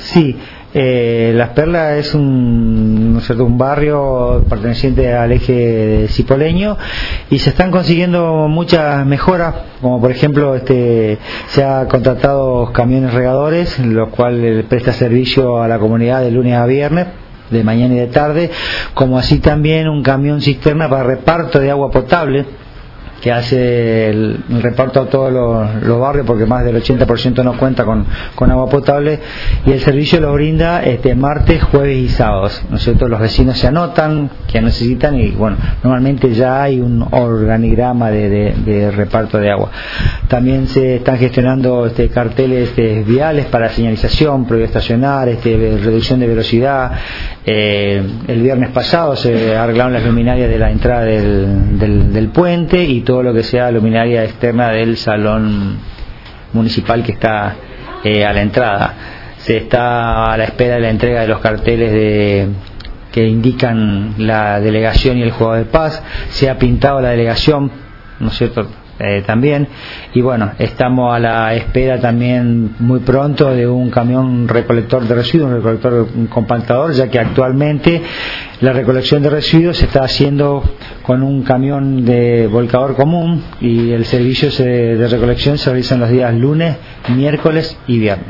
Sí, eh, Las Perlas es un, barrio perteneciente al eje cipoleño y se están consiguiendo muchas mejoras, como por ejemplo este, se ha contratado camiones regadores, los cuales presta servicio a la comunidad de lunes a viernes de mañana y de tarde, como así también un camión cisterna para reparto de agua potable que hace el, reparto a todos los, barrios porque más del 80% no cuenta con, agua potable y el servicio lo brinda este martes, jueves y sábados, ¿no? Los vecinos se anotan que necesitan y bueno, normalmente ya hay un organigrama de, de, de reparto de agua. También se están gestionando este, carteles este, viales para señalización, prohibido estacionar, este, reducción de velocidad. Eh, el viernes pasado se arreglaron las luminarias de la entrada del, del, del puente y todo lo que sea luminaria externa del salón municipal que está eh, a la entrada. Se está a la espera de la entrega de los carteles de, que indican la delegación y el juego de paz. Se ha pintado la delegación, ¿no es cierto? Eh, también. Y bueno estamos a la espera también muy pronto de un camión recolector de residuos un recolector compactador ya que actualmente la recolección de residuos se está haciendo con un camión de volcador común y el servicio de recolección se realiza los días lunes miércoles y viernes